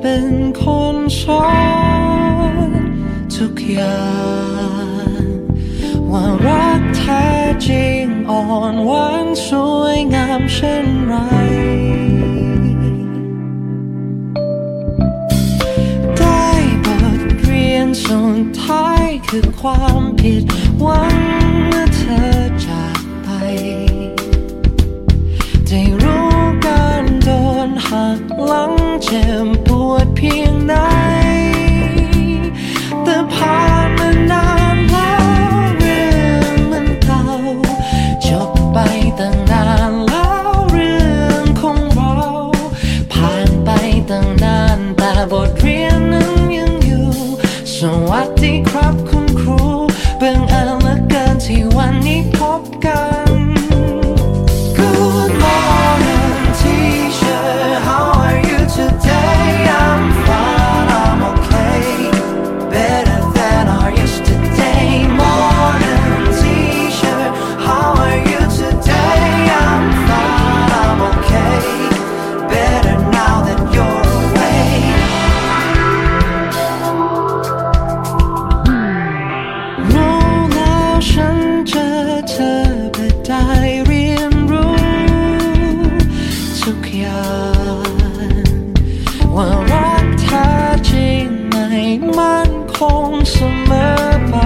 เป็นคนสอนทุกอย่างว่ารักแท้จริงอ่อนหวานสวยงามเช่นไรได้บทเรียนสุดท้ายคือความผิดหวัง ลังเจ็บปวดเพียงไหน แต่ผ่านมานานแล้วเรื่องมันเก่าจบไปตั้งนานแล้วเรื่องของเรา ผ่านไปตั้งนานแต่บทเรียนนั้นยังอยู่ สวัสดีครับคุณครูเบิ่งเอิญเหลือเกินที่วันนี้างว่ารักแท้จริงไม่มั่นคงเสมอไป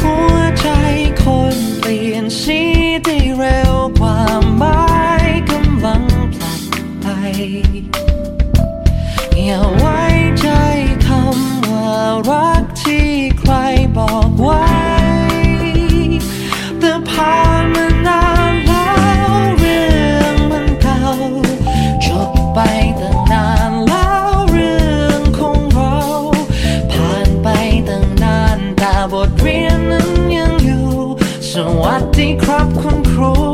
หัวใจคนเปลี่ยนสีได้เร็วกว่าไม้กำลังผลัดไป อย่าไว้ใจคำว่ารักที่ใคราน